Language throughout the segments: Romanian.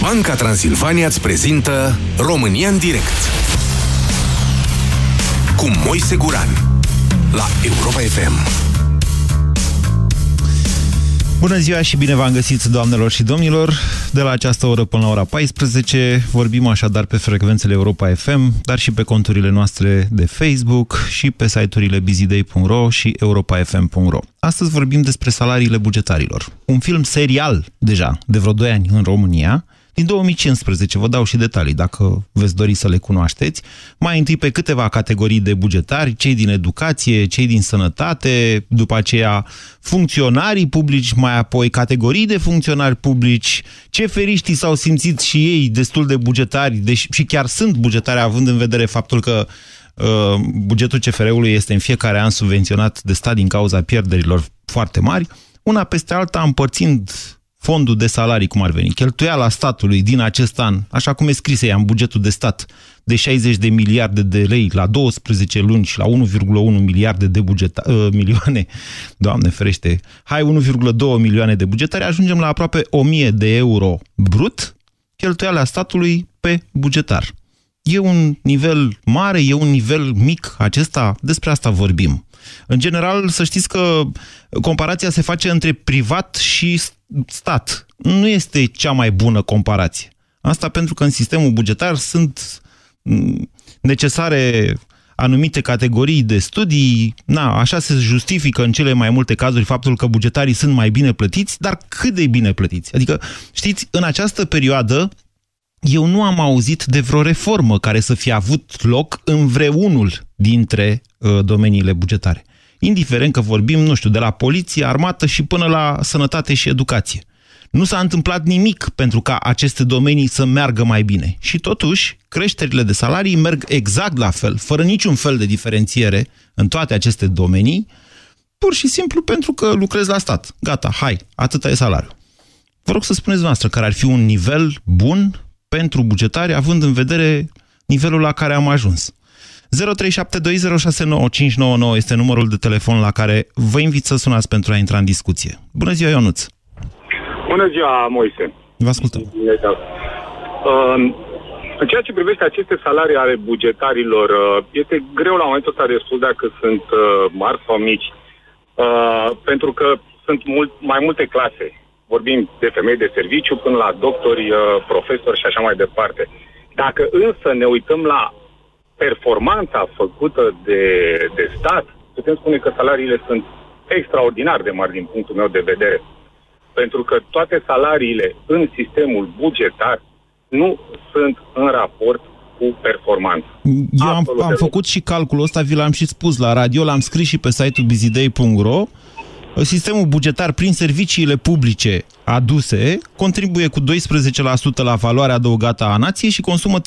Banca Transilvania îți prezintă România în direct cu Moise Guran la Europa FM. Bună ziua și bine v-am găsit, doamnelor și domnilor! De la această oră până la ora 14 vorbim așadar pe frecvențele Europa FM, dar și pe conturile noastre de Facebook și pe site-urile busyday.ro și europafm.ro. Astăzi vorbim despre salariile bugetarilor. Un film serial, deja, de vreo 2 ani în România, din 2015, vă dau și detalii dacă veți dori să le cunoașteți. Mai întâi pe câteva categorii de bugetari, cei din educație, cei din sănătate, după aceea funcționarii publici, mai apoi categorii de funcționari publici, ce feriștii s-au simțit și ei destul de bugetari, deși și chiar sunt bugetari, având în vedere faptul că uh, bugetul CFR-ului este în fiecare an subvenționat de stat din cauza pierderilor foarte mari, una peste alta împărțind fondul de salarii, cum ar veni, cheltuiala statului din acest an, așa cum e scris ea în bugetul de stat, de 60 de miliarde de lei la 12 luni și la 1,1 miliarde de bugeta, uh, milioane, doamne ferește, hai 1,2 milioane de bugetari, ajungem la aproape 1000 de euro brut, cheltuiala statului pe bugetar. E un nivel mare, e un nivel mic acesta? Despre asta vorbim. În general, să știți că comparația se face între privat și stat. Nu este cea mai bună comparație. Asta pentru că în sistemul bugetar sunt mm, necesare anumite categorii de studii, na, așa se justifică în cele mai multe cazuri faptul că bugetarii sunt mai bine plătiți, dar cât de bine plătiți? Adică, știți, în această perioadă eu nu am auzit de vreo reformă care să fie avut loc în vreunul dintre uh, domeniile bugetare. Indiferent că vorbim, nu știu, de la poliție, armată și până la sănătate și educație. Nu s-a întâmplat nimic pentru ca aceste domenii să meargă mai bine. Și totuși, creșterile de salarii merg exact la fel, fără niciun fel de diferențiere în toate aceste domenii, pur și simplu pentru că lucrez la stat. Gata, hai, atâta e salariul. Vă rog să spuneți noastră care ar fi un nivel bun pentru bugetari, având în vedere nivelul la care am ajuns. 0372069599 este numărul de telefon la care vă invit să sunați pentru a intra în discuție. Bună ziua, Ionuț! Bună ziua, Moise! Vă ascultăm. În ceea ce privește aceste salarii ale bugetarilor, uh, este greu la momentul ăsta de spus dacă sunt uh, mari sau mici, uh, pentru că sunt mult, mai multe clase. Vorbim de femei de serviciu până la doctori, profesori și așa mai departe. Dacă însă ne uităm la performanța făcută de, de stat, putem spune că salariile sunt extraordinar de mari din punctul meu de vedere. Pentru că toate salariile în sistemul bugetar nu sunt în raport cu performanță. Eu am, am făcut și calculul ăsta, vi l-am și spus la radio, l-am scris și pe site-ul bizidei.ro sistemul bugetar prin serviciile publice aduse contribuie cu 12% la valoarea adăugată a nației și consumă 33%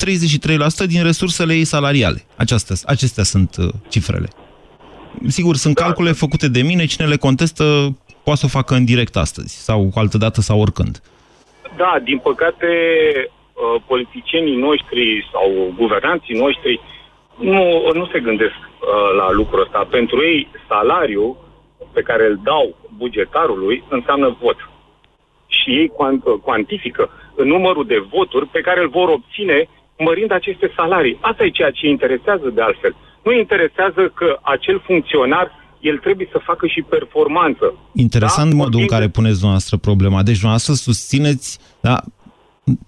din resursele ei salariale. Acestea, acestea sunt uh, cifrele. Sigur, sunt calcule făcute de mine, cine le contestă poate să o facă în direct astăzi sau altă dată sau oricând. Da, din păcate uh, politicienii noștri sau guvernanții noștri nu, nu se gândesc uh, la lucrul ăsta. Pentru ei, salariul pe care îl dau bugetarului înseamnă vot. Și ei cuantifică numărul de voturi pe care îl vor obține mărind aceste salarii. Asta e ceea ce interesează de altfel. Nu interesează că acel funcționar el trebuie să facă și performanță. Interesant da? modul în care puneți dumneavoastră problema. Deci dumneavoastră susțineți, da,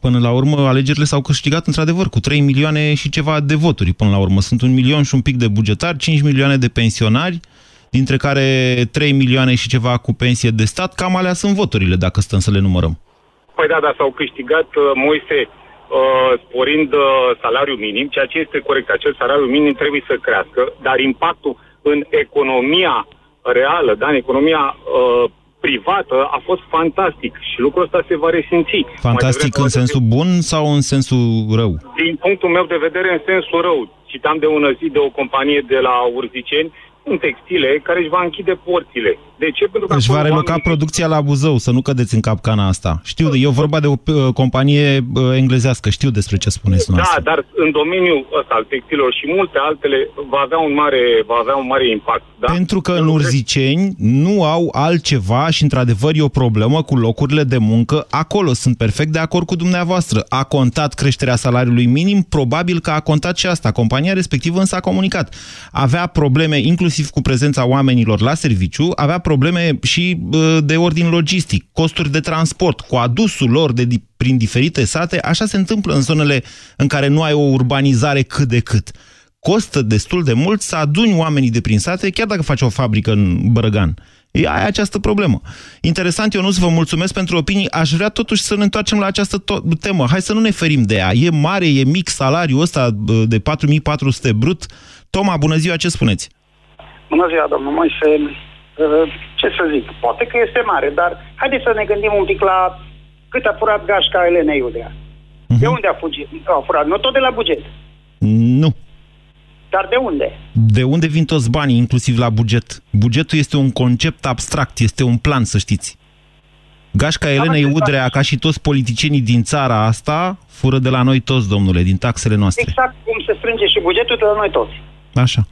până la urmă alegerile s-au câștigat într-adevăr cu 3 milioane și ceva de voturi până la urmă. Sunt un milion și un pic de bugetari, 5 milioane de pensionari, dintre care 3 milioane și ceva cu pensie de stat, cam alea sunt voturile, dacă stăm să le numărăm. Păi da, dar s-au câștigat, uh, Moise, uh, sporind uh, salariul minim, ceea ce este corect. Acel salariu minim trebuie să crească, dar impactul în economia reală, da, în economia uh, privată a fost fantastic și lucrul ăsta se va resimți. Fantastic în sensul bun sau în sensul rău? Din punctul meu de vedere, în sensul rău. Citam de ună zi de o companie de la Urziceni în textile care își va închide porțile. De ce? Pentru că Își va reloca oamenii... producția la Buzău, să nu cădeți în capcana asta. Știu, e vorba de o uh, companie uh, englezească, știu despre ce spuneți Da, noastră. dar în domeniul ăsta al textilor și multe altele va avea un mare, va avea un mare impact. Da? Pentru că în Urziceni nu au altceva și într-adevăr e o problemă cu locurile de muncă acolo. Sunt perfect de acord cu dumneavoastră. A contat creșterea salariului minim? Probabil că a contat și asta. Compania respectivă însă a comunicat. Avea probleme inclusiv cu prezența oamenilor la serviciu, avea probleme și uh, de ordin logistic, costuri de transport, cu adusul lor de, prin diferite sate. Așa se întâmplă în zonele în care nu ai o urbanizare cât de cât costă destul de mult să aduni oamenii de prin sate, chiar dacă faci o fabrică în Bărăgan. E, ai această problemă. Interesant, eu nu vă mulțumesc pentru opinii. Aș vrea totuși să ne întoarcem la această temă. Hai să nu ne ferim de ea. E mare, e mic salariul ăsta de 4400 brut. Toma, bună ziua, ce spuneți? Bună ziua, domnul Moise. Ce să zic? Poate că este mare, dar haideți să ne gândim un pic la cât a furat gașca Elena Iudea. Uh-huh. De unde a fugit? A furat? Nu tot de la buget. Nu. Dar de unde? De unde vin toți banii, inclusiv la buget? Bugetul este un concept abstract, este un plan, să știți. Gașca Elena Udrea, ca și toți politicienii din țara asta, fură de la noi toți, domnule, din taxele noastre. Exact cum se strânge și bugetul de la noi toți. Așa.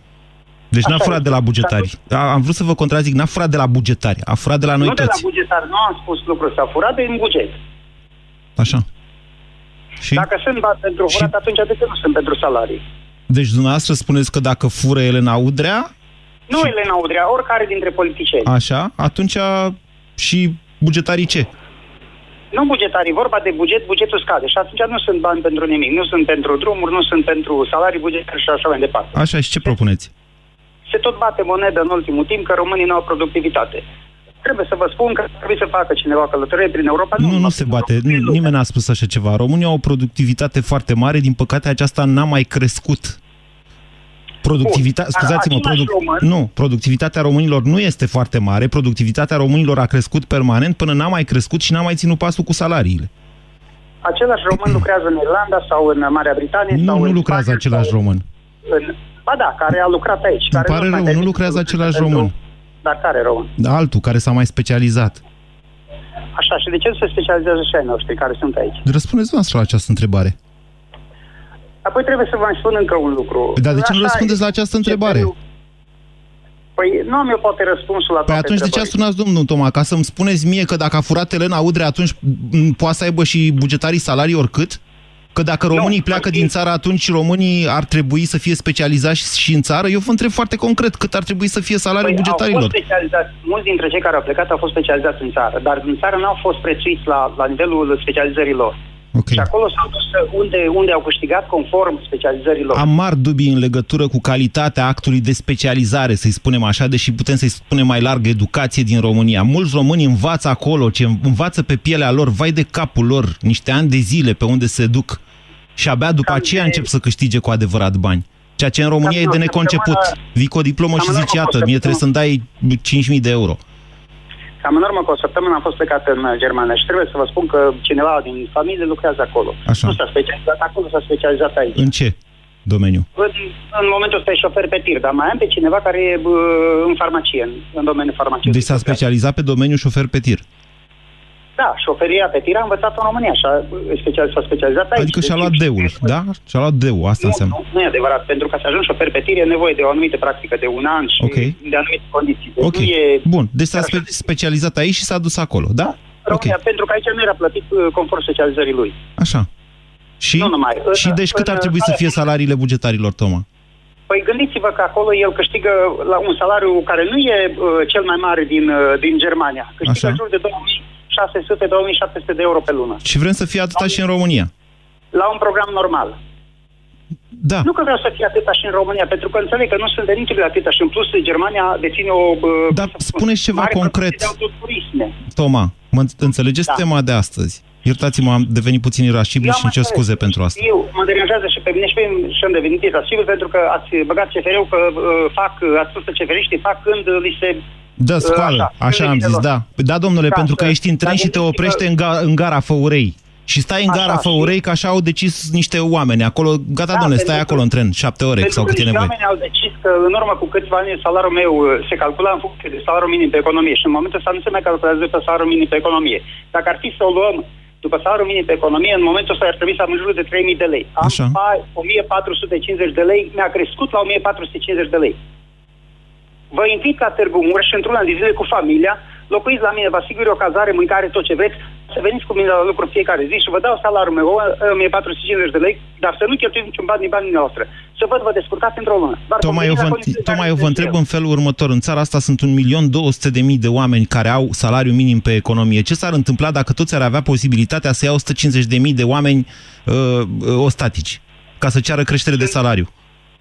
Deci n-a Așa furat e. de la bugetari. A, am vrut să vă contrazic, n-a furat de la bugetari, a furat de la noi nu toți. de la bugetar, nu am spus lucrul ăsta, furat din buget. Așa. Și? Dacă sunt bani pentru Și- furat, atunci de ce nu sunt pentru salarii? Deci dumneavoastră spuneți că dacă fură Elena Udrea, Nu Elena Udrea, oricare dintre politicieni. așa, atunci și bugetarii ce? Nu bugetarii, vorba de buget, bugetul scade și atunci nu sunt bani pentru nimic. Nu sunt pentru drumuri, nu sunt pentru salarii bugetare și așa mai departe. Așa, și ce propuneți? Se tot bate monedă în ultimul timp că românii nu au productivitate. Trebuie să vă spun că trebuie să facă cineva călătorie prin Europa. Nu, nu numai se prin bate. Europa, prin Nu, lume. nimeni n-a spus așa ceva. România au o productivitate foarte mare, din păcate aceasta n-a mai crescut. Productivitatea, Bun, dar scuzați-mă, același produc... român- nu, productivitatea românilor nu este foarte mare, productivitatea românilor a crescut permanent până n-a mai crescut și n-a mai ținut pasul cu salariile. Același român lucrează în Irlanda sau în Marea Britanie Nu, sau nu în lucrează Spania același sau român. În... Ba da, care a lucrat aici. Îmi care pare nu rău, mai nu permite lucrează să același pentru- român. Dar care român? Altul, care s-a mai specializat. Așa, și de ce nu se specializează și ai noștri care sunt aici? Răspundeți noastră la această întrebare. Apoi trebuie să vă mai spun încă un lucru. Dar de ce nu Așa răspundeți la această întrebare? Păi nu am eu poate răspunsul la Păi toate atunci de ce întrebările. sunați domnul Toma? Ca să-mi spuneți mie că dacă a furat Elena Udrea, atunci m, poate să aibă și bugetarii salarii oricât? Că dacă românii pleacă păi- din țară, atunci românii ar trebui să fie specializați și în țară? Eu vă întreb foarte concret, cât ar trebui să fie salariul Păi, au bugetarilor? fost specializați, mulți dintre cei care au plecat au fost specializați în țară, dar în țară n-au fost prețuiți la, la nivelul specializărilor. Ok. Și acolo s-au dus uh, unde, unde au câștigat conform specializărilor. Am mari dubii în legătură cu calitatea actului de specializare, să-i spunem așa, deși putem să-i spunem mai larg educație din România. Mulți români învață acolo, ce învață pe pielea lor, vai de capul lor, niște ani de zile pe unde se duc. Și abia după Cam aceea de- încep să câștige cu adevărat bani. Ceea ce în România Cam e de de o neconceput. săptămână- Vii cu o diplomă Cam și în zici, urmă cu o iată, mie trebuie să-mi dai 5.000 de euro. Cam în urmă cu o săptămână am fost plecat în uh, Germania și trebuie să vă spun că cineva din familie lucrează acolo. Așa. Nu s-a specializat acolo, s-a specializat aici. În ce domeniu? În, în momentul ăsta e șofer pe tir, dar mai am pe cineva care e bă, în farmacie, în, în domeniul farmaciei. Deci s-a specializat pe domeniul șofer pe tir. Da, șoferia pe tir a învățat în România și a, special, s-a specializat aici. Adică și-a Deci, luat deul, da? Și-a luat deul, asta Nu, înseamnă. nu, nu e adevărat, pentru ca să ajungi șofer pe tir e nevoie de o anumită practică de un an și Ok. de anumite condiții. Deci Ok, nu e... bun. Deci s-a chiar așa spe- specializat aici și s-a dus acolo, da? Ok, România, pentru că aici nu era plătit uh, conform specializării lui. așa. Și, Nu numai. și În- deci cât ar în- trebui să fie salariile bugetarilor, Toma? Păi gândiți-vă că acolo el câștigă la un salariu care nu e uh, cel mai mare din, uh, din Germania. Câștigă Așa. în jur de 2600-2700 de euro pe lună. Și vrem să fie atâta și în România. La un program normal. Da. Nu că vreau să fie atâta și în România, pentru că înțeleg că nu sunt de niciodată atâta și în plus Germania deține o... uh, Dar cum să spun, spuneți ceva mare concret. producție de autoturisme. Toma, mă înțelegeți Da. tema de astăzi? Iertați-mă, am devenit puțin irascibil Eu și am îmi cer înțeles. scuze pentru asta. Eu mă deranjează și pe mine și pe mine și am devenit irascibil pentru că ați băgat CFR-ul că uh, fac, uh, ați spus că CFR-știi fac când li se... Da, scoală, așa, așa am când zis, le da. Da, domnule, Da, pentru că să- ești în tren dar și te gândiți-vă- oprește în, ga- în gara Făurei. Și stai în gara Așa, Făurei că așa au decis niște oameni. Acolo, gata, Da, domnule, pentru stai că- acolo în tren, șapte ore Pentru sau că cât e niște nevoie. oameni au decis că în urmă cu câțiva ani salariul meu uh, se calcula în funcție de salariul minim pe economie și în momentul ăsta nu se mai calculează pe salariul minim pe economie. Dacă ar fi să o luăm după salariul minim pe economie, în momentul ăsta ar trebui să am în jur de 3.000 de lei. Am Așa. pa- 1.450 de lei, mi-a crescut la 1.450 de lei. Vă invit la Târgu Mureș într-un an de zile cu familia, locuiți la mine, vă asigur o cazare, mâncare, tot ce vreți, să veniți cu mine la lucru fiecare zi și vă dau salariul meu, 1450 de lei, dar să nu cheltuiți niciun bani din banii noastre. Să văd, vă descurcați într-o lună. Dar Tocmai eu, conveniți la vă, condițiile tocmai care eu vă zic întreb eu. în felul următor. În țara asta sunt 1.200.000 de oameni care au salariu minim pe economie. Ce s-ar întâmpla dacă toți ar avea posibilitatea să ia 150.000 de oameni uh, uh, ostatici ca să ceară creștere de salariu?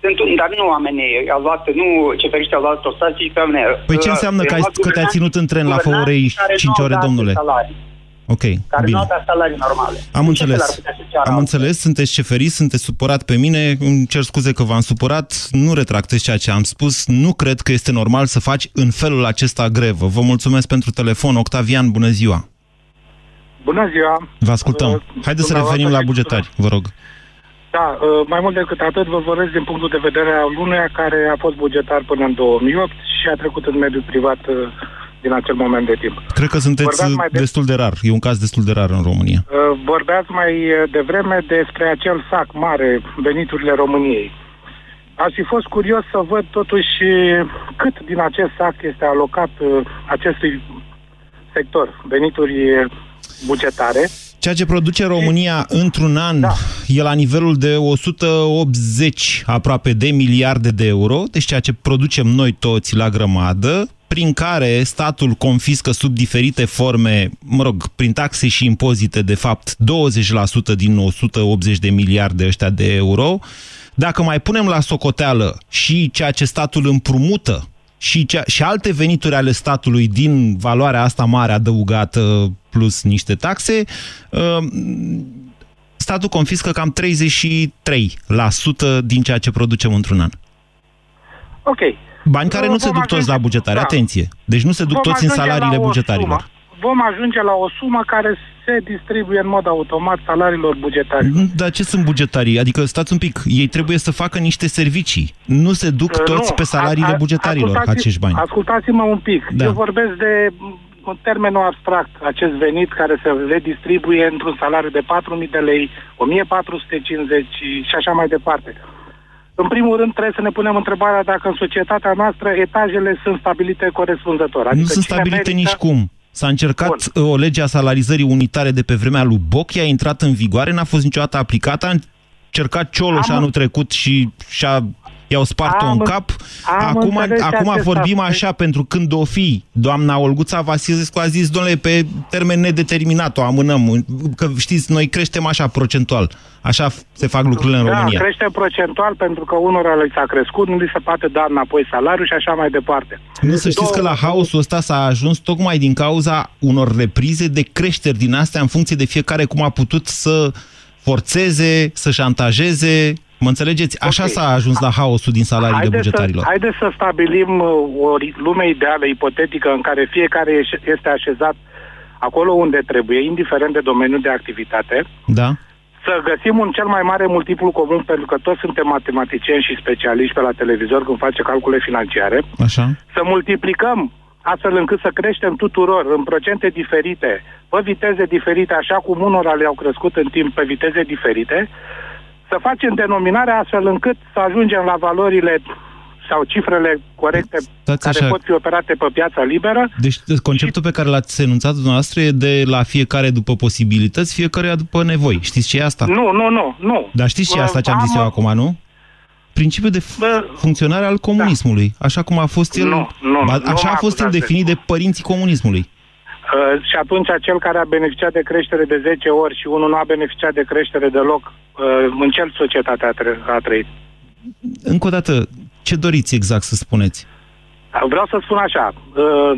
Sunt, un- dar nu oamenii au luat, nu ce feriște au luat tostații pe oameni. Păi ce Uh, înseamnă că, ai, i-au luat că te-a guvernanți- ținut în tren la guvernanți Făurei care 5 nu au ore, dat domnule? Salarii, Ok, care bine. nu au dat salarii normale. Am Ce înțeles. fel ar putea să ceară Am alții? înțeles, sunteți șeferist, sunteți supărat pe mine, îmi cer scuze că v-am supărat, nu retractez ceea ce am spus, nu cred că este normal să faci în felul acesta grevă. Vă mulțumesc pentru telefon. Octavian, bună ziua! Bună ziua! Vă ascultăm. Uh, Haideți să dumneavoastră revenim la și bugetari, vă rog. Da, uh, mai mult decât atât, vă vorbesc din punctul de vedere al unuia care a fost bugetar până în 2008 și a trecut în mediul privat uh, din acel moment de timp. Cred că sunteți Vorbeați mai de- destul de rar. E un caz destul de rar în România. Uh, Vorbeați mai uh, devreme despre acel sac mare, veniturile României. Aș fi fost curios să văd totuși cât din acest sac este alocat uh, acestui sector, venituri uh, bugetare. Ceea ce produce România într-un an Da. e la nivelul de 180 aproape de miliarde de euro, deci ceea ce producem noi toți la grămadă, prin care statul confiscă sub diferite forme, mă rog, prin taxe și impozite, de fapt, 20% din 180 de miliarde ăștia de euro. Dacă mai punem la socoteală și ceea ce statul împrumută și, cea, și alte venituri ale statului din valoarea asta mare adăugată plus niște taxe, uh, statul confiscă cam 33% din ceea ce producem într-un an. Ok. Bani care nu se Vom duc toți la ajunge- bugetare, da. atenție. Deci nu se duc Vom toți în ajunge salariile la o bugetarilor. Sumă, vom ajunge la o sumă care se distribuie în mod automat salariilor bugetarilor. Nu, Dar ce sunt bugetarii? Adică stați un pic, ei trebuie să facă niște servicii. Nu se duc Uh, toți nu, pe salariile a- a- bugetarilor ascultați- acești bani. Ascultați-mă un pic. Da. Eu vorbesc de în termenul abstract, acest venit care se redistribuie într-un salariu de 4.000 de lei, 1.450 și așa mai departe. În primul rând, trebuie să ne punem întrebarea dacă în societatea noastră etajele sunt stabilite corespunzător. nu sunt cine stabilite merită- nici cum. S-a încercat uh, o lege a salarizării unitare de pe vremea lui Boc, a intrat în vigoare, n-a fost niciodată aplicată, a încercat Cioloș Am- anul trecut și și-a, i-au spart-o Am în în- cap. am Acum, înțeles acum acest vorbim aspect. așa pentru când o fi. Doamna Olguța Vasilescu a zis, domnule, pe termen nedeterminat o amânăm. Că știți, noi creștem așa procentual. Așa se fac lucrurile în da, România. crește procentual pentru că unora le s-a crescut, nu li se poate da înapoi salariul și așa mai departe. Nu să știți că la haosul ăsta s-a ajuns tocmai din cauza unor reprize de creșteri din astea în funcție de fiecare cum a putut să forțeze, să șantajeze. Mă înțelegeți? Așa Ok. s-a ajuns la haosul din salariile Haideți bugetarilor. Să, haideți să stabilim uh, o ri- lume ideală, ipotetică, în care fiecare eș- este așezat acolo unde trebuie, indiferent de domeniul de activitate, Da? să găsim un cel mai mare multiplu comun, pentru că toți suntem matematicieni și specialiști pe la televizor când face calcule financiare, Așa? să multiplicăm astfel încât să creștem tuturor în procente diferite, pe viteze diferite, așa cum unora le-au crescut în timp pe viteze diferite, să facem denominarea astfel încât să ajungem la valorile sau cifrele corecte Stați care așa. pot fi operate pe piața liberă. Deci conceptul pe care l-ați enunțat dumneavoastră e de la fiecare după posibilități, fiecare după nevoi. Știți ce e asta? Nu, nu, nu, nu. Dar știți ce e asta ce am zis Am- eu acum, nu? Principiul de f- Bă, funcționare al comunismului. Așa cum a fost el... Nu, nu, Ba, nu așa mă a fost el acuzați de- definit de părinții comunismului. Uh, și atunci cel care a beneficiat de creștere de 10 ori și unul nu a beneficiat de creștere deloc, uh, în ce societate a, tre- a trăit? Încă o dată, ce doriți exact să spuneți? Vreau să spun așa, uh,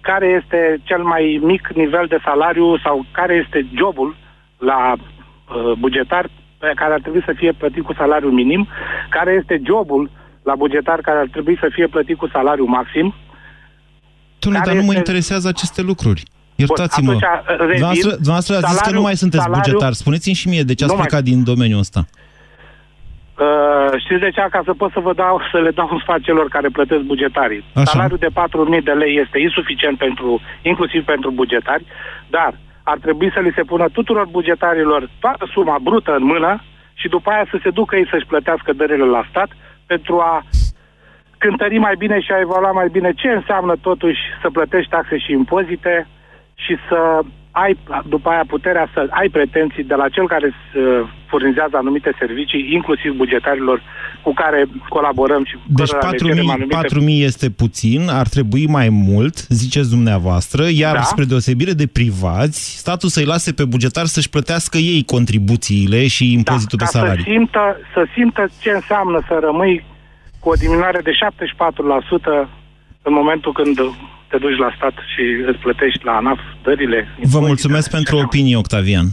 care este cel mai mic nivel de salariu sau care este jobul la uh, bugetar pe care ar trebui să fie plătit cu salariu minim, care este jobul la bugetar care ar trebui să fie plătit cu salariu maxim. Dom'le, Care dar nu mă este- interesează aceste lucruri. Iertați-mă. Bun, atunci, revin, Dumneavoastră, dumneavoastră a zis că salariul- nu mai sunteți salariul- bugetar. Spuneți-mi și mie de ce ați Nu mai- plecat din domeniul ăsta. Uh, știți de ce? Ca să pot să vă dau, să le dau un sfat celor care plătesc bugetarii. Așa. Salariul de 4.000 de lei este insuficient pentru, inclusiv pentru bugetari, dar ar trebui să li se pună tuturor bugetarilor toată suma brută în mână și după aia să se ducă ei să-și plătească dările la stat pentru a cântări mai bine și a evalua mai bine ce înseamnă totuși să plătești taxe și impozite și să ai după aia puterea să ai pretenții de la cel care îți uh, furnizează anumite servicii, inclusiv bugetarilor cu care colaborăm și cu Deci cărora le cerem 4.000, anumite... 4.000 este puțin, ar trebui mai mult, ziceți dumneavoastră, iar Da. spre deosebire de privați, statul să-i lase pe bugetar să-și plătească ei contribuțiile și impozitul da, pe ca salarii. Să simtă, să simtă ce înseamnă să rămâi cu o diminuare de 74% în momentul când te duci la stat și îți plătești la ANAF dările. Vă impozitele mulțumesc și pentru așa. opinie, Octavian.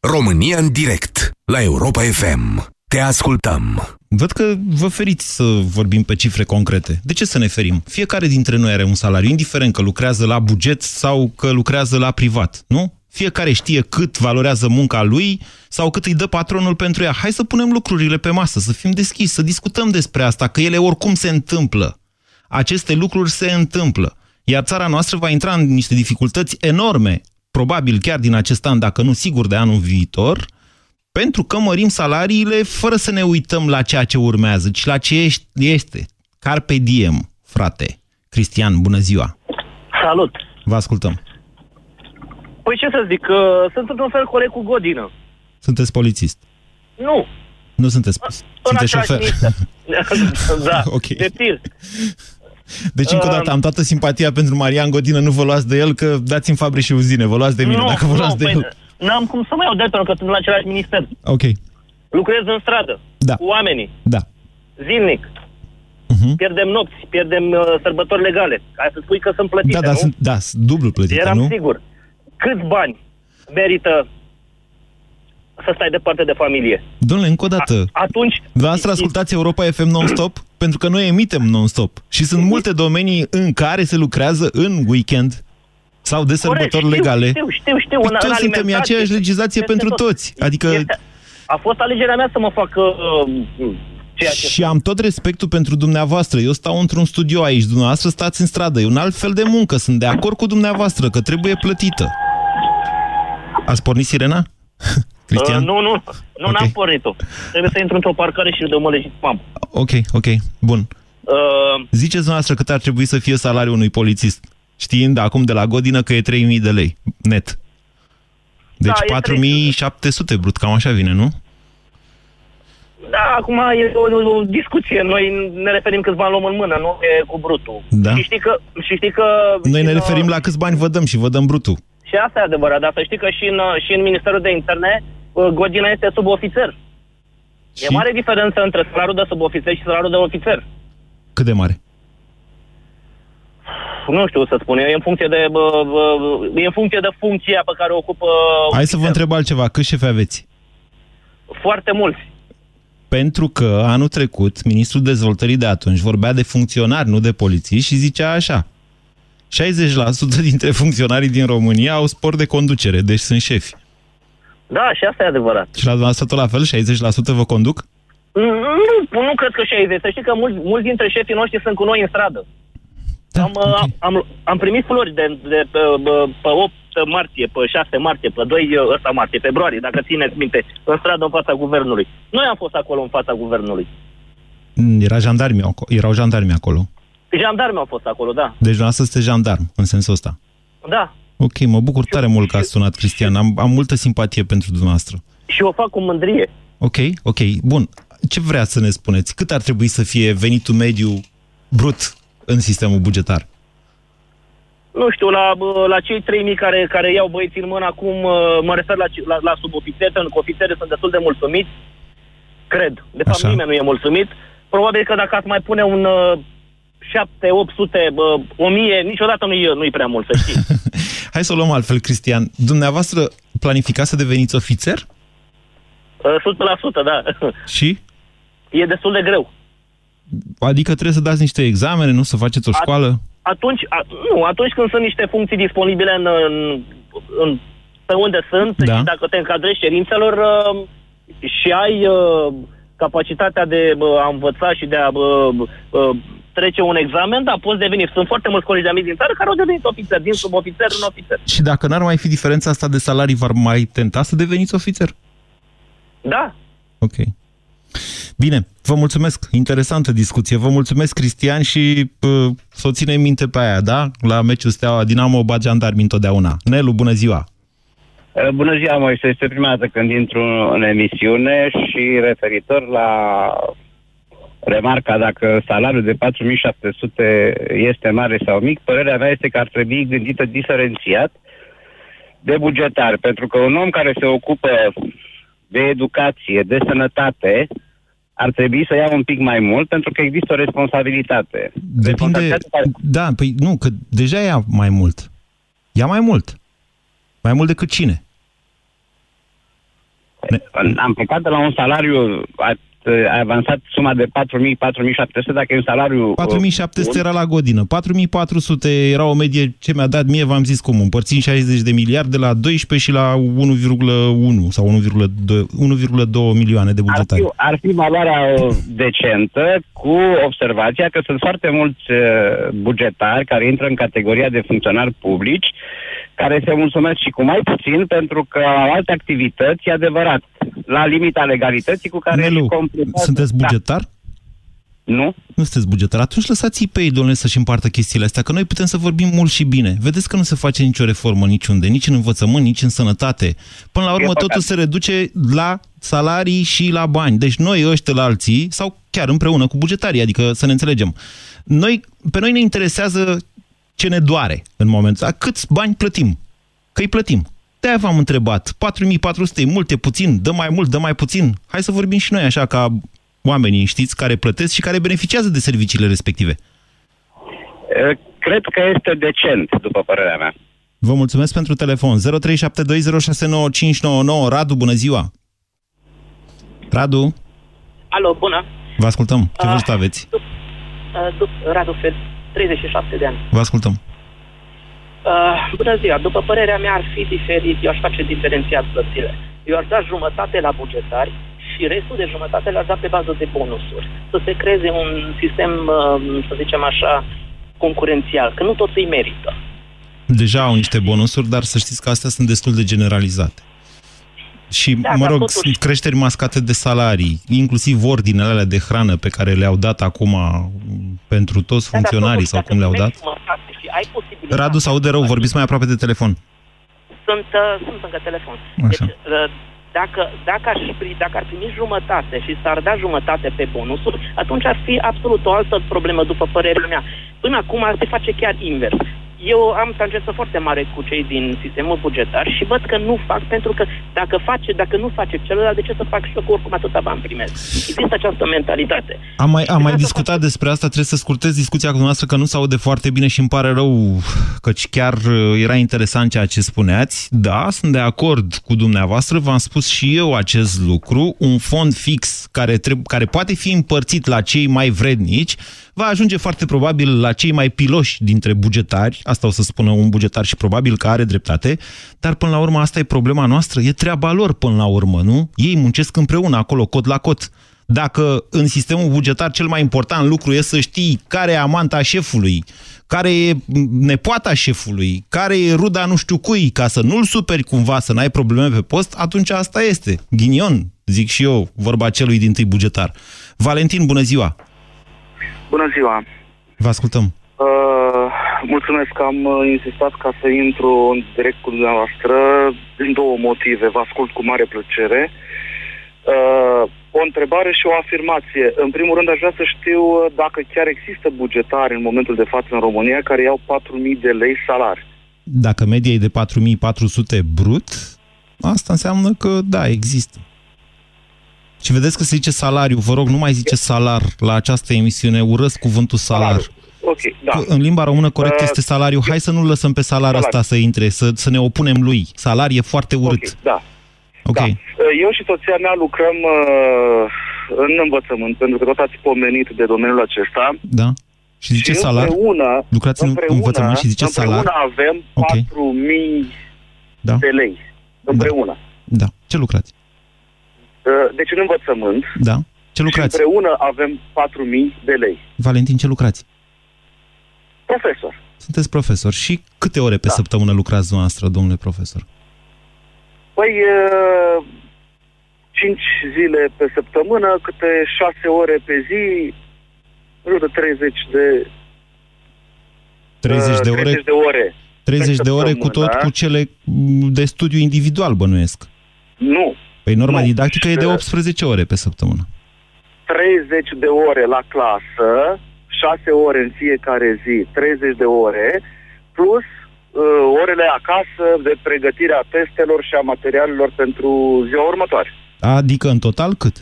România în direct la Europa FM. Te ascultăm. Văd că vă feriți să vorbim pe cifre concrete. De ce să ne ferim? Fiecare dintre noi are un salariu, indiferent că lucrează la buget sau că lucrează la privat, nu? Fiecare știe cât valorează munca lui sau cât îi dă patronul pentru ea. Hai să punem lucrurile pe masă, să fim deschiși, să discutăm despre asta, că ele oricum se întâmplă. Aceste lucruri se întâmplă. Iar țara noastră va intra în niște dificultăți enorme, probabil chiar din acest an, dacă nu sigur de anul viitor, pentru că mărim salariile fără să ne uităm la ceea ce urmează, ci la ce ești- este. Carpe diem, frate. Cristian, bună ziua! Salut! Vă ascultăm. Păi ce să zic, că sunt într-un fel corect cu Godină. Sunteți polițist. Nu, Nu sunteți... în Sunteți același șofer. minister. da, Ok. de tir. Deci, încă o dată, am toată simpatia pentru Marian Godină, nu vă luați de el, că dați în fabrici și uzine, vă luați de mine nu, dacă vă nu, luați de păi, el. N-am cum să mă iau de pentru că sunt în același minister. Ok, Lucrez în stradă, Da. cu oamenii, da. zilnic. Mhm. Pierdem nopți, pierdem uh, sărbători legale. Hai să spui că sunt plătite, Da, da, nu? sunt, da, sunt dublu plătite, Eram nu? sigur. Câți bani merită să stai departe de familie? Domnule, încă o dată, Atunci... Dumneavoastră ascultați Europa FM non-stop? Pentru că noi emitem non-stop. Și sunt multe domenii în care se lucrează în weekend sau de sărbători Corect, știu, legale. Știu, știu, știu. Păi în- toți în suntem, e alimentație, aceeași legislație peste pentru tot. toți. Adică- Este, a fost alegerea mea să mă fac uh, ceea ce... Și am tot respectul pentru dumneavoastră. Eu stau într-un studio aici, dumneavoastră stați în stradă. E un alt fel de muncă. Sunt de acord cu dumneavoastră că trebuie plătită. Ați pornit sirena? Cristian? Uh, nu, nu, nu Ok. n-am pornit-o. Trebuie să intru într-o parcare și de mă legitimam. Ok, ok, bun. Uh, Ziceți dumneavoastră cât ar trebui să fie salariul unui polițist, știind acum de la Godină că e 3.000 de lei net. Deci Da, e 4.700 brut, cam așa vine, nu? da, acum e o, o discuție. Noi ne referim câți bani luăm în mână, nu e cu brutul. Da. Și știi că... Și știi că Noi și ne în, referim la câți bani vă dăm și vă dăm brutul. Și asta e adevărat, dar să știi că și în, și în Ministerul de Interne uh, Godina este subofițer. Și E mare diferență între salariul de subofițer și salariul de ofițer. cât de mare? Nu știu să spun, e în funcție de, bă, bă, e în funcție de funcția pe care o ocupă Hai să vă ofițerul. întreb altceva. Câți șefi aveți? Foarte mulți. Pentru că anul trecut, ministrul dezvoltării de atunci vorbea de funcționari, nu de polițiști și zicea așa. 60% dintre funcționarii din România au spor de conducere, deci sunt șefi. Da, și asta e adevărat. Și la dumneavoastră tot la fel? 60% vă conduc? Nu, nu cred că 60. Să știi că mulți, mulți dintre șefii noștri sunt cu noi în stradă. Da, am, ok. uh, am, am primit flori de, de pe, bă, pe 8 martie, pe 6 martie, pe 2 ăsta martie, februarie, dacă țineți minte, în stradă în fața guvernului. Noi am fost acolo în fața guvernului. Mm, Era jandarmi, aco- erau jandarmi acolo. Jandarmii au fost acolo, da. Deci dumneavoastră sunteți jandarm, în sensul ăsta. Da. Ok, mă bucur tare mult că ați sunat, Cristian. Am, am multă simpatie pentru dumneavoastră. Și o fac cu mândrie. Ok, ok. Bun. Ce vreați să ne spuneți? Cât ar trebui să fie venitul mediu brut în sistemul bugetar? Nu știu, la, bă, la cei 3.000 care, care iau băieții în mână acum, uh, mă refer la, ce- la, la subofițeri, pentru că ofițerii sunt destul de mulțumiți. Cred. De fapt, Așa. nimeni nu e mulțumit. Probabil că dacă ați mai pune un uh, 7, 800, bă, 1000, niciodată nu e, nu-i prea mult, să știi. Hai să o luăm altfel, Cristian. Dumneavoastră planificați să deveniți ofițer? Uh, 100%, da. Și? E destul de greu. Adică trebuie să dați niște examene, nu? Să faceți o A- școală? atunci, a, nu, atunci când sunt niște funcții disponibile în, în, în pe unde sunt da. și dacă te încadrezi cerințelor uh, și ai uh, capacitatea de uh, a învăța și de a uh, uh, trece un examen, da, poți deveni. Sunt foarte mulți colegi amici din țară care au devenit ofițer, din subofițer în ofițer. Și dacă n-ar mai fi diferența asta de salarii, v-ar mai tenta să deveniți ofițer? Da. Ok. Bine, vă mulțumesc. Interesantă discuție. Vă mulțumesc, Cristian, și uh, să o ținem minte pe aia, da? La meciul Steaua Dinamo, bat jandarmi întotdeauna. Nelu, bună ziua! Uh, bună ziua, Moise. Este prima dată când intru în emisiune și referitor la remarca dacă salariul de 4700 este mare sau mic, părerea mea este că ar trebui gândită diferențiat de bugetar, pentru că un om care se ocupă de educație, de sănătate, ar trebui să ia un pic mai mult pentru că există o responsabilitate. Depinde, care... da, păi nu, că deja ia mai mult. Ia mai mult. Mai mult decât cine? Am plecat de la un salariu ai avansat suma de 4.000-4.700 dacă e un salariu... 4.700 uh, era la godină. 4.400 era o medie ce mi-a dat mie, v-am zis cum, împărțim 60 de miliarde la 12 și la 1,1 sau 1,2 milioane de bugetari. Ar fi, ar fi valoarea uh, decentă cu observația că sunt foarte mulți uh, bugetari care intră în categoria de funcționari publici care se mulțumesc și cu mai puțin pentru că au alte activități, e adevărat, la limita legalității cu care Nelu, sunteți da. bugetar? Da. Nu. Nu sunteți bugetar. Atunci lăsați pe ei, domnule, să-și împartă chestiile astea, că noi putem să vorbim mult și bine. Vedeți că nu se face nicio reformă niciunde, nici în învățământ, nici în sănătate. Până la urmă, totul se reduce la salarii și la bani. Deci noi, ăștia la alții, sau chiar împreună cu bugetarii, adică să ne înțelegem. Noi, pe noi ne interesează ce ne doare în momentul ăsta. Câți bani plătim? Că îi plătim. De-aia v-am întrebat. 4400 e multe, puțin, dă mai mult, dă mai puțin. Hai să vorbim și noi așa ca oamenii, știți, care plătesc și care beneficiază de serviciile respective. Cred că este decent, după părerea mea. Vă mulțumesc pentru telefon. 0372069599. Radu, bună ziua! Radu? Alo, bună! Vă ascultăm. Ce uh, vârstă aveți? Uh, Radu Fel, 37 de ani. Vă ascultăm. Uh, bună ziua! După părerea mea ar fi diferit, eu aș face diferențiat plățile. Eu aș da jumătate la bugetari și restul de jumătate le-aș da pe bază de bonusuri. Să se creeze un sistem, uh, să zicem așa, concurențial, că nu toți îi merită. Deja au niște bonusuri, dar să știți că astea sunt destul de generalizate. Și, da, mă rog, totuși... sunt creșteri mascate de salarii, inclusiv ordinele alea de hrană pe care le-au dat acum pentru toți da, funcționarii sau cum le-au dat. Radu, sau de rău, vorbiți mai aproape de telefon. Sunt, uh, sunt încă telefon. Așa. Deci, uh, dacă, dacă, aș, dacă ar primi jumătate și s-ar da jumătate pe bonusuri, atunci ar fi absolut o altă problemă, după părerea mea. Până acum se face chiar invers eu am tangență foarte mare cu cei din sistemul bugetar și văd că nu fac, pentru că dacă face, dacă nu face celălalt, de ce să fac și eu, că oricum atâta bani primesc? Există această mentalitate. Am mai, am mai discutat fac... despre asta, trebuie să scurtez discuția cu dumneavoastră, că nu se aude foarte bine și îmi pare rău, căci chiar uh, era interesant ceea ce spuneați. Da, sunt de acord cu dumneavoastră, v-am spus și eu acest lucru, un fond fix care, trebuie, care poate fi împărțit la cei mai vrednici, va ajunge foarte probabil la cei mai piloși dintre bugetari, asta o să spună un bugetar și probabil că are dreptate, dar până la urmă asta e problema noastră, e treaba lor până la urmă, nu? Ei muncesc împreună acolo, cot la cot. Dacă în sistemul bugetar cel mai important lucru e să știi care e amanta șefului, care e nepoata șefului, care e ruda nu știu cui, ca să nu-l superi cumva, să n-ai probleme pe post, atunci asta este. Ghinion, zic și eu, vorba celui din tâi bugetar. Valentin, bună ziua! Bună ziua! Vă ascultăm! Uh, mulțumesc că am uh, insistat ca să intru în direct cu dumneavoastră din două motive. Vă ascult cu mare plăcere. Uh, o întrebare și o afirmație. În primul rând, aș vrea să știu uh, dacă chiar există bugetari în momentul de față în România care iau 4.000 de lei salari. Dacă media e de 4.400 brut, asta înseamnă că da, există. Și vedeți că se zice salariu. Vă rog, nu mai zice salar la această emisiune. Urăsc cuvântul salar. Ok, da. În limba română corect uh, este salariu. Hai să nu lăsăm pe salar ăsta să intre, să, să ne opunem lui. Salar e foarte urât. Okay, da. Ok. Da. Uh, eu și soția mea lucrăm uh, în învățământ, pentru că tot ați pomenit de domeniul acesta. Da. Și zice și salar? Împreună, Lucrați împreună, în învățământ și zice împreună salar? avem okay. 4.000 da. de lei. Împreună. Da. da. Ce lucrați? Uh, deci în învățământ. Da. Ce lucrați? Și împreună avem 4.000 de lei. Valentin, ce lucrați? Profesor. Sunteți profesor. Și câte ore pe da. săptămână lucrați dumneavoastră, domnule profesor? Păi, uh, 5 zile pe săptămână, câte 6 ore pe zi, nu de 30 de... 30 de ore? 30 de ore. 30 de ore cu tot cu cele de studiu individual, bănuiesc. Nu. Păi norma nu. didactică e de 18 ore pe săptămână. 30 de ore la clasă, 6 ore în fiecare zi, 30 de ore, plus uh, orele acasă de pregătire a testelor și a materialelor pentru ziua următoare. Adică în total cât?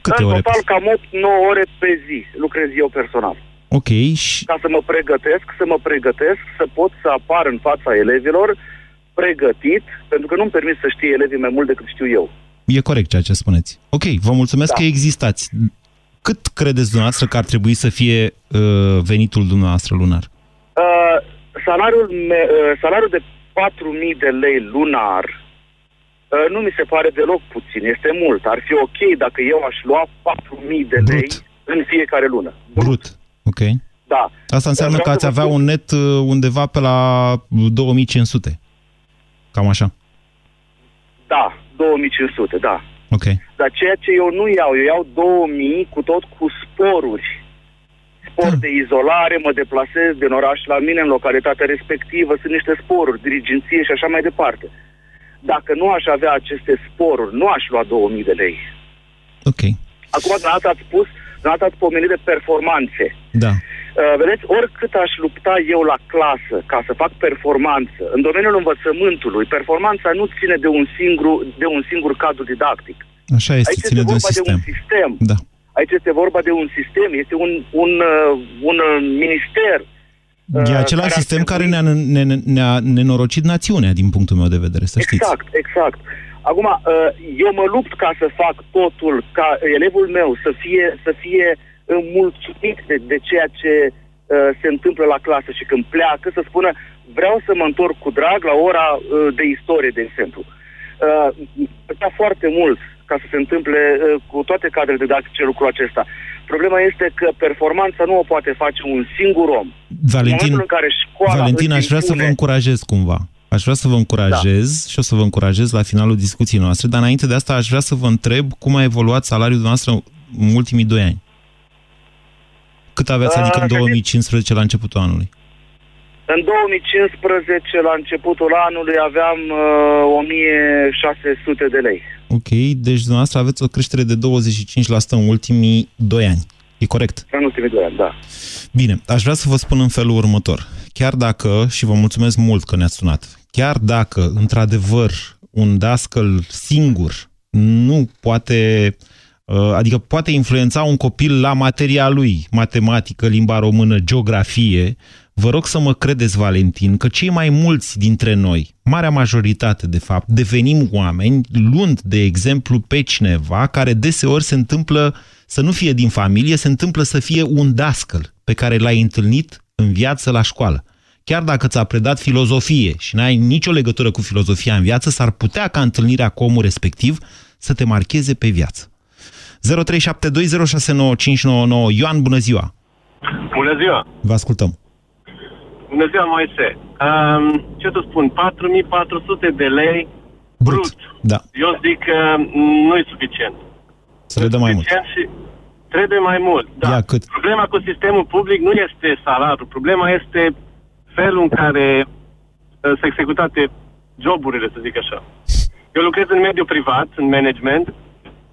Câte în ore total cam 8-9 ore pe zi lucrez eu personal. Ok. Și... Ca să mă pregătesc, să mă pregătesc, să pot să apar în fața elevilor pregătit, pentru că nu-mi permis să știe elevii mai mult decât știu eu. E corect ceea ce spuneți. Ok, vă mulțumesc da. că existați. Cât credeți dumneavoastră că ar trebui să fie uh, venitul dumneavoastră lunar? Uh, salariul, me, uh, salariul de 4.000 de lei lunar uh, nu mi se pare deloc puțin, este mult. Ar fi ok dacă eu aș lua 4.000 de lei Brut. în fiecare lună. Brut. Brut. Ok. Da. Asta înseamnă că ați avea un net uh, undeva pe la 2500. Cam așa. Da, 2500, da. Ok. Dar ceea ce eu nu iau, eu iau 2000 cu tot cu sporuri. Spor da. de izolare, mă deplasez din oraș la mine în localitatea respectivă, sunt niște sporuri, dirigenție și așa mai departe. Dacă nu aș avea aceste sporuri, nu aș lua 2000 de lei. Ok. Acum, dată ați spus, dată ați pomenit de performanțe. Da. Uh, vedeți, oricât aș lupta eu la clasă ca să fac performanță, în domeniul învățământului, performanța nu ține de un singur, de un singur cadru didactic. Așa este, Aici ține este de un sistem. de un sistem. Da. Aici este vorba de un sistem, este un, un, uh, un, un uh, minister. E același care sistem care ne-a, ne, ne-a nenorocit națiunea, din punctul meu de vedere, să știți. Exact, exact. Acum, eu mă lupt ca să fac totul, ca elevul meu să fie, să fie mulțumit de, de ceea ce uh, se întâmplă la clasă și când pleacă să spună vreau să mă întorc cu drag la ora uh, de istorie, de exemplu. Uh, foarte mult ca să se întâmple uh, cu toate cadrele didactice lucrul acesta. Problema este că performanța nu o poate face un singur om. Valentin, în, în care școala Valentin aș vrea impune... să vă încurajez cumva. Aș vrea să vă încurajez da. și o să vă încurajez la finalul discuției noastre, dar înainte de asta aș vrea să vă întreb cum a evoluat salariul noastră în ultimii doi ani. Cât aveați, adică în 2015, la începutul anului? În 2015, la începutul anului, aveam uh, 1600 de lei. Ok, deci dumneavoastră aveți o creștere de 25% în ultimii 2 ani. E corect? În ultimii 2 ani, da. Bine, aș vrea să vă spun în felul următor. Chiar dacă, și vă mulțumesc mult că ne-ați sunat, chiar dacă, într-adevăr, un dascăl singur nu poate uh, Uh, adică poate influența un copil la materia lui, matematică, limba română, geografie, vă rog să mă credeți, Valentin, că cei mai mulți dintre noi, marea majoritate de fapt, devenim oameni luând de exemplu pe cineva care deseori se întâmplă să nu fie din familie, se întâmplă să fie un dascăl pe care l-ai întâlnit în viață la școală. Chiar dacă ți-a predat filozofie și n-ai nicio legătură cu filozofia în viață, s-ar putea ca întâlnirea cu omul respectiv să te marcheze pe viață. 0372069599. Ioan, bună ziua! Bună ziua! Vă ascultăm! Bună ziua, Moise! Um, ce să spun, 4400 de lei brut. brut. Da. Eu zic că nu e suficient. Să le dăm mai mult. Și trebuie mai mult, da. Ia, cât? Problema cu sistemul public nu este salariul, problema este felul în care uh, sunt executate joburile, să zic așa. Eu lucrez în mediul privat, în management,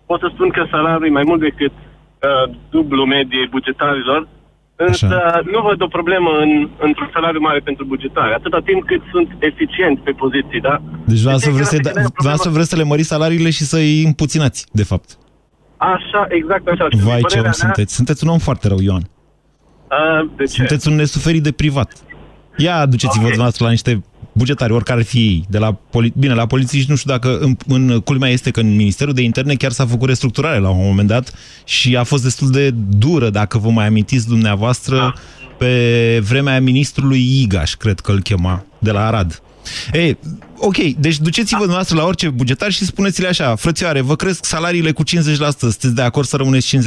pot să spun că salariul e mai mult decât uh, dublu mediei bugetarilor, însă Așa. nu văd o problemă în, într-un salariu mare pentru bugetari, atâta timp cât sunt eficienți pe poziții, da? Deci vreau să, vreți să, da, să vreți să le măriți salariile și să-i împuținați, de fapt. Așa, exact așa. Vai, ce om mea... sunteți. Sunteți un om foarte rău, Ioan. Uh, de ce? Sunteți un nesuferit de privat. Ia aduceți-vă okay. la niște bugetari, oricare ar fi ei, de la poli... bine, la polițiști nu știu dacă în, în culmea este că în Ministerul de Interne chiar s-a făcut restructurare la un moment dat și a fost destul de dură, dacă vă mai amintiți dumneavoastră, da. pe vremea ministrului Igaș, cred că îl chema, de la Arad. Ei, ok, deci duceți-vă dumneavoastră la orice bugetar și spuneți-le așa, frățioare, vă cresc salariile cu 50%, sunteți de acord să rămâneți 50%,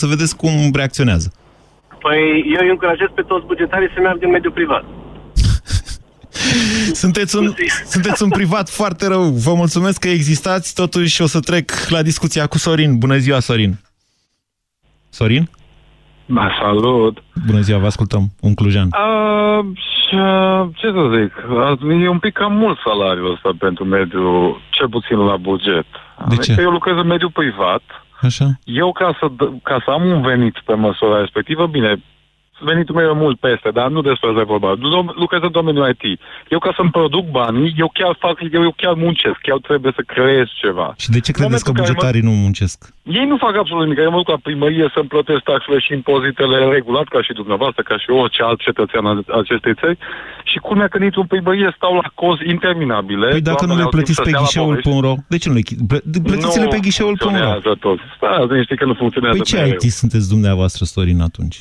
să vedeți cum reacționează. Păi eu îi încurajez pe toți bugetarii să meargă în mediul privat. Sunteți, un, sunteți un privat foarte rău. Vă mulțumesc că existați, totuși o să trec la discuția cu Sorin. Bună ziua, Sorin! Sorin? Da, salut! Bună ziua, vă ascultăm. Un clujan. Uh, ce să zic, e un pic cam mult salariul ăsta pentru mediul, cel puțin la buget. De ce? Adică eu lucrez în mediul privat. Așa. Eu, ca să, ca să am un venit pe măsura respectivă, bine, venitul meu e mult peste, dar nu despre asta vorba. Lucrez în domeniul IT. Eu ca să-mi produc banii, eu chiar fac, eu, eu chiar muncesc, chiar trebuie să creez ceva. Și de ce credeți că bugetarii mă... nu muncesc? Ei nu fac absolut nimic. Eu mă duc la primărie să-mi plătesc taxele și impozitele regulat, ca și dumneavoastră, ca și orice alt cetățean al acestei țări. Și culmea că nici în primărie stau la cozi interminabile. Păi dacă nu le plătiți pe ghișeul.ro, de ce nu le plătiți-le pe ghișeul.ro? Nu funcționează tot. Stați, că nu funcționează. Păi ce IT sunteți dumneavoastră, Storin, atunci?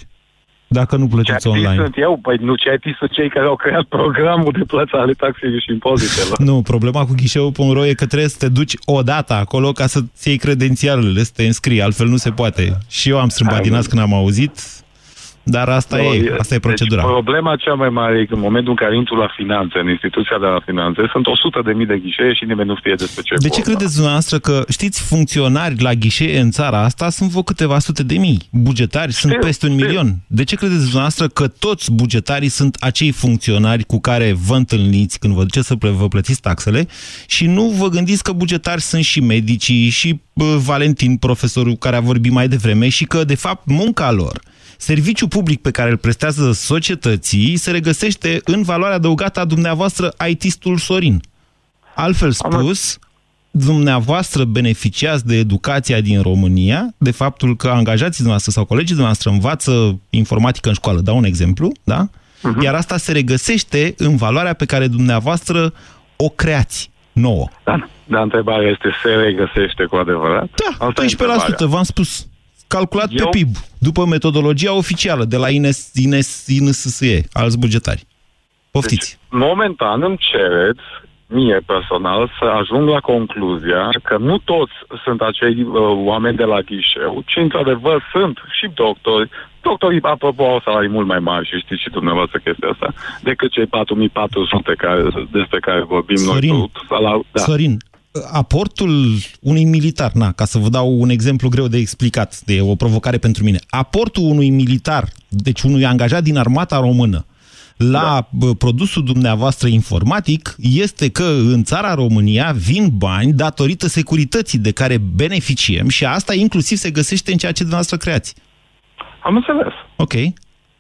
Dacă nu plătiți ce online. sunt eu? Păi nu, ce IT sunt cei care au creat programul de plăță ale taxei și impozitelor. Nu, problema cu ghișeul.ro e că trebuie să te duci o dată acolo ca să-ți iei credențialele, să te înscrii, altfel nu se poate. Și eu am strâmbat din când am auzit, dar asta, no, e, asta e procedura. Deci, problema cea mai mare e că în momentul în care intru la finanțe, în instituția de la finanțe, sunt 100 de mii de ghișee și nimeni nu știe despre ce De ce credeți dumneavoastră că, știți, funcționari la ghișee în țara asta sunt vă câteva sute de mii. Bugetari știu, sunt peste un știu. milion. De ce credeți dumneavoastră că toți bugetarii sunt acei funcționari cu care vă întâlniți când vă duceți să vă plătiți taxele și nu vă gândiți că bugetari sunt și medicii și Valentin, profesorul care a vorbit mai devreme și că, de fapt, munca lor serviciu public pe care îl prestează societății se regăsește în valoarea adăugată a dumneavoastră IT-stul Sorin. Altfel spus, dumneavoastră beneficiați de educația din România, de faptul că angajații dumneavoastră sau colegii dumneavoastră învață informatică în școală, dau un exemplu, da? Uh-huh. Iar asta se regăsește în valoarea pe care dumneavoastră o creați nouă. Da, dar întrebarea este, se regăsește cu adevărat? Da, 12%, v-am spus calculat Eu... pe PIB, după metodologia oficială de la INS, INS, INSSE, alți bugetari. Poftiți. Deci, momentan îmi cereți mie personal să ajung la concluzia că nu toți sunt acei uh, oameni de la ghișeu, ci într-adevăr sunt și doctori. Doctorii, apropo, au salarii mult mai mari și știți și dumneavoastră chestia asta, decât cei 4400 care, despre care vorbim Sorin, noi. Salar, da. Sorin, aportul unui militar, na, ca să vă dau un exemplu greu de explicat, de o provocare pentru mine, aportul unui militar, deci unui angajat din armata română, la da. produsul dumneavoastră informatic este că în țara România vin bani datorită securității de care beneficiem și asta inclusiv se găsește în ceea ce dumneavoastră creați. Am înțeles. Ok.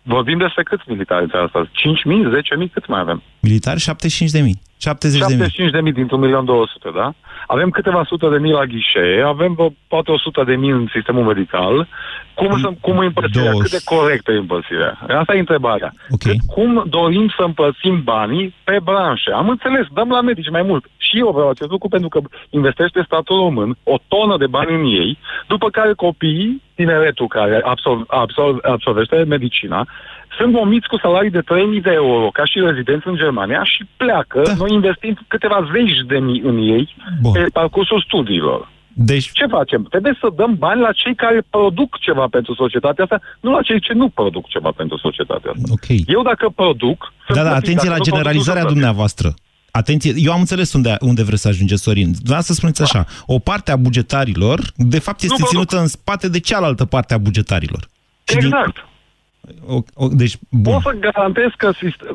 Vorbim despre câți militari în țara asta? 5.000, 10.000, cât mai avem? Militari 75.000. 70 de 75 de mii dintr-un milion 200, da? Avem câteva sute de mii la ghișee, avem vă, poate 100 de mii în sistemul medical. Cum, să, cum e împărțirea? Cât de corectă e împărțirea? Asta e întrebarea. Okay. Cum dorim să împărțim banii pe branșe? Am înțeles, dăm la medici mai mult. Și eu vreau acest lucru pentru că investește statul român o tonă de bani în ei, după care copiii, tineretul care absolv, absolv, absolvește medicina, sunt momiți cu salarii de 3.000 de euro ca și rezidenți în Germania și pleacă. Da. Noi investim câteva zeci de mii în ei Bun. pe parcursul studiilor. Deci... Ce facem? Trebuie să dăm bani la cei care produc ceva pentru societatea asta, nu la cei ce nu produc ceva pentru societatea asta. Okay. Eu dacă produc... Da, da, atenție la generalizarea dumneavoastră. Atenție, eu am înțeles unde, unde vreți să ajungeți, Sorin. Vreau să spuneți așa, o parte a bugetarilor, de fapt, este ținută în spate de cealaltă parte a bugetarilor. Exact. Din, o, o, deci, bun. Pot să garantez că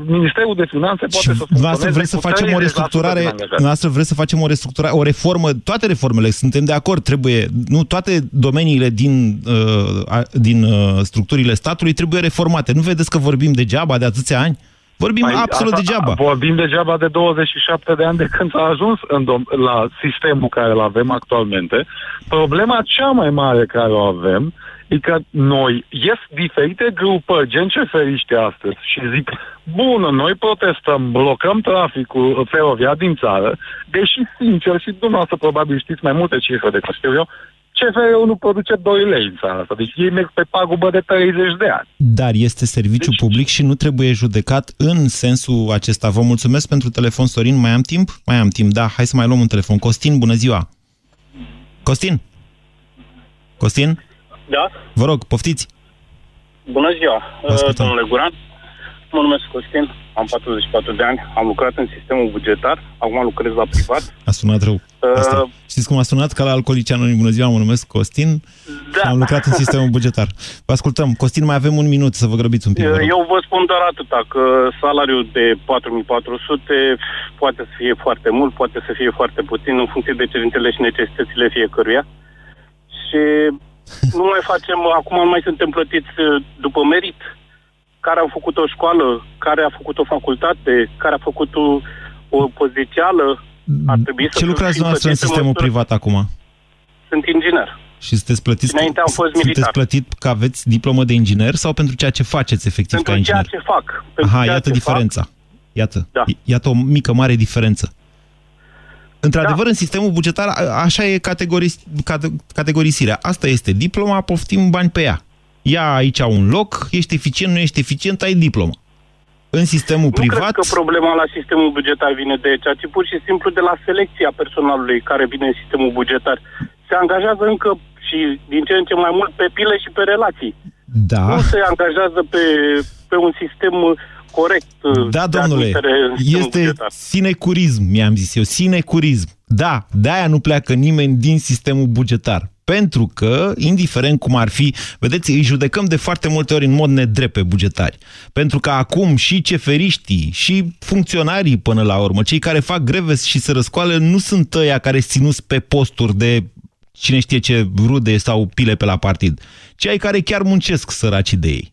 Ministerul de Finanțe poate să funcționeze vreți să facem o restructurare, noastră vreți să facem o restructurare, o reformă, toate reformele, suntem de acord, trebuie, nu toate domeniile din, uh, din uh, structurile statului trebuie reformate. Nu vedeți că vorbim degeaba de atâția ani? Vorbim păi, absolut asta, degeaba. Vorbim degeaba de 27 de ani de când s-a ajuns în dom- la sistemul care îl avem actualmente. Problema cea mai mare care o avem e că noi ies diferite grupări, gen ce feriște astăzi, și zic, bună, noi protestăm, blocăm traficul feroviar din țară, deși, sincer, și dumneavoastră probabil știți mai multe cifre decât știu eu, CFR-ul nu produce 2 lei în țara asta, deci ei merg pe pagubă de 30 de ani. Dar este serviciu deci... public și nu trebuie judecat în sensul acesta. Vă mulțumesc pentru telefon, Sorin. Mai am timp? Mai am timp, da. Hai să mai luăm un telefon. Costin, bună ziua! Costin? Costin? Da? Vă rog, poftiți! Bună ziua, domnule Guran! Mă numesc Costin, am 44 de ani, am lucrat în sistemul bugetar, acum lucrez la privat. A sunat rău. Asta. Uh, Știți cum a sunat? Ca la Alcoolici Anonimi. Bună ziua, mă numesc Costin da. am lucrat în sistemul bugetar. Vă ascultăm. Costin, mai avem un minut să vă grăbiți un pic. Vă Eu vă spun doar atâta, că salariul de 4400 poate să fie foarte mult, poate să fie foarte puțin, în funcție de cerințele și necesitățile fiecăruia. Și nu mai facem, acum nu mai suntem plătiți după merit care au făcut o școală, care a făcut o facultate, care a făcut o, o pozițială, ar trebui Ce să lucrați dumneavoastră în sistemul măsură. privat acum? Sunt inginer. Și sunteți plătiți, Înainte am fost militar. Sunteți plătit că aveți diplomă de inginer sau pentru ceea ce faceți efectiv pentru ca inginer? Pentru ceea ce fac. Pentru Aha, iată diferența. Fac. Iată. Da. Iată o mică, mare diferență. Într-adevăr, da. în sistemul bugetar, așa e categoris, categorisirea. Asta este diploma, poftim bani pe ea ia aici un loc, ești eficient, nu ești eficient, ai diplomă. În sistemul nu privat... Nu cred că problema la sistemul bugetar vine de aici, ci pur și simplu de la selecția personalului care vine în sistemul bugetar. Se angajează încă și din ce în ce mai mult pe pile și pe relații. Da. Nu se angajează pe, pe un sistem corect. Da, domnule, este bugetar. sinecurism, mi-am zis eu, sinecurism. Da, de-aia nu pleacă nimeni din sistemul bugetar. Pentru că, indiferent cum ar fi, vedeți, îi judecăm de foarte multe ori în mod nedrept pe bugetari. Pentru că acum și ceferiștii, și funcționarii până la urmă, cei care fac greve și se răscoală, nu sunt ăia care ținuți pe posturi de cine știe ce rude sau pile pe la partid. Cei care chiar muncesc săracii de ei.